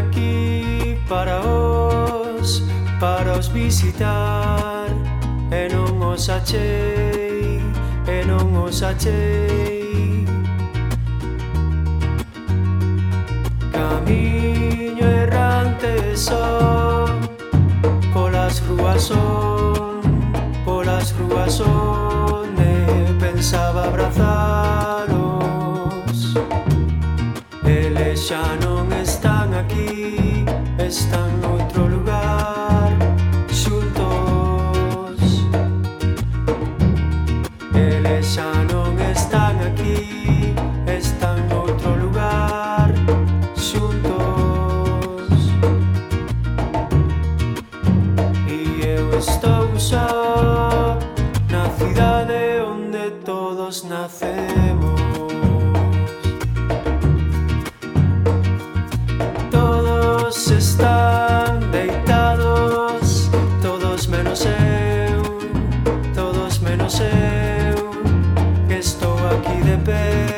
aquí para os, para os visitar. E non os achei, e non os achei Camiño errante son, polas rúas son, polas rúas son E pensaba abrazaros, eles xa non están aquí, están noutro lugar xuntos Eles xa non están aquí, están noutro lugar xuntos E eu estou só na cidade onde todos nacemos. eu que estou aquí de pé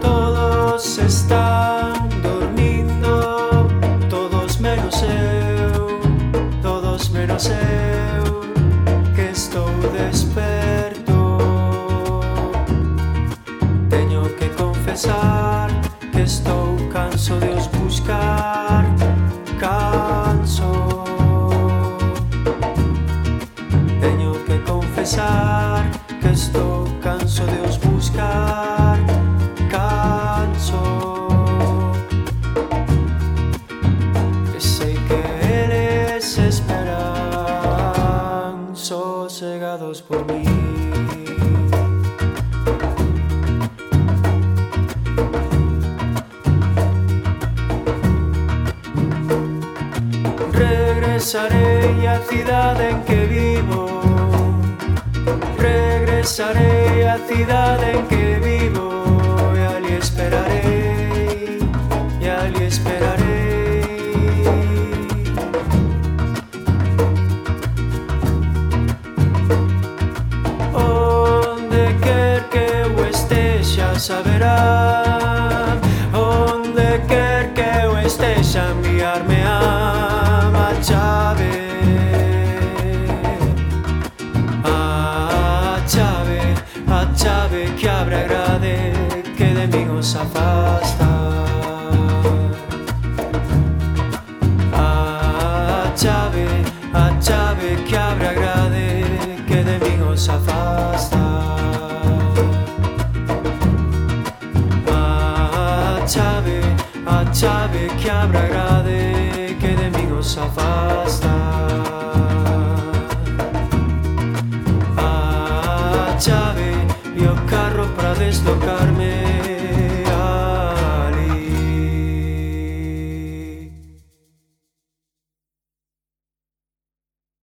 Todos están dormindo, todos menos eu, todos menos eu confesar que estou canso de os buscar Canso. Que sei que eles esperan Sosegados por mí. Regresaré á cidade en que vivo regresaré á cidade en que vivo e ali esperarei, e ali esperarei. Onde quer que eu estexa saberá, onde quer que eu estexa enviarme a marchar. sabe que habrá grade que de mí goza pasta. A ah, chave, a chave que habrá grade que de mí goza pasta. A ah, chave, a chave que habrá grade que de mí goza pasta. Cristo